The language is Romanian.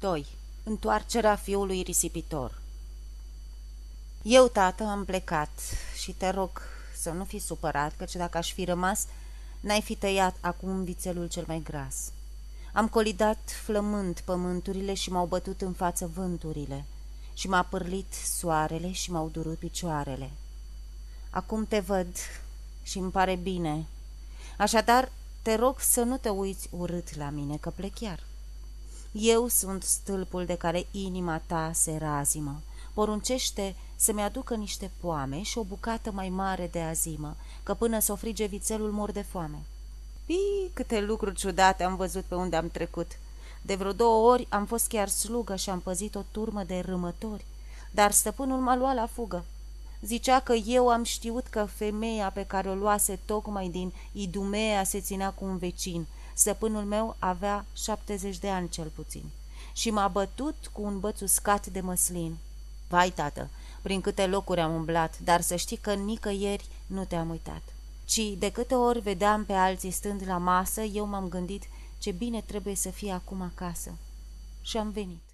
2. Întoarcerea fiului risipitor Eu, tată, am plecat și te rog să nu fi supărat, căci dacă aș fi rămas, n-ai fi tăiat acum vițelul cel mai gras. Am colidat flămând pământurile și m-au bătut în față vânturile și m-a pârlit soarele și m-au durut picioarele. Acum te văd și îmi pare bine. Așadar, te rog să nu te uiți urât la mine, că plec chiar. Eu sunt stâlpul de care inima ta se razimă. Poruncește să-mi aducă niște poame și o bucată mai mare de azimă, că până să o frige vițelul mor de foame. Pii, câte lucruri ciudate am văzut pe unde am trecut. De vreo două ori am fost chiar slugă și am păzit o turmă de râmători, dar stăpânul m-a luat la fugă. Zicea că eu am știut că femeia pe care o luase tocmai din Idumea se ținea cu un vecin – Stăpânul meu avea 70 de ani cel puțin și m-a bătut cu un băț uscat de măslin. Vai, tată, prin câte locuri am umblat, dar să știi că nicăieri nu te-am uitat. Ci de câte ori vedeam pe alții stând la masă, eu m-am gândit ce bine trebuie să fie acum acasă. Și am venit.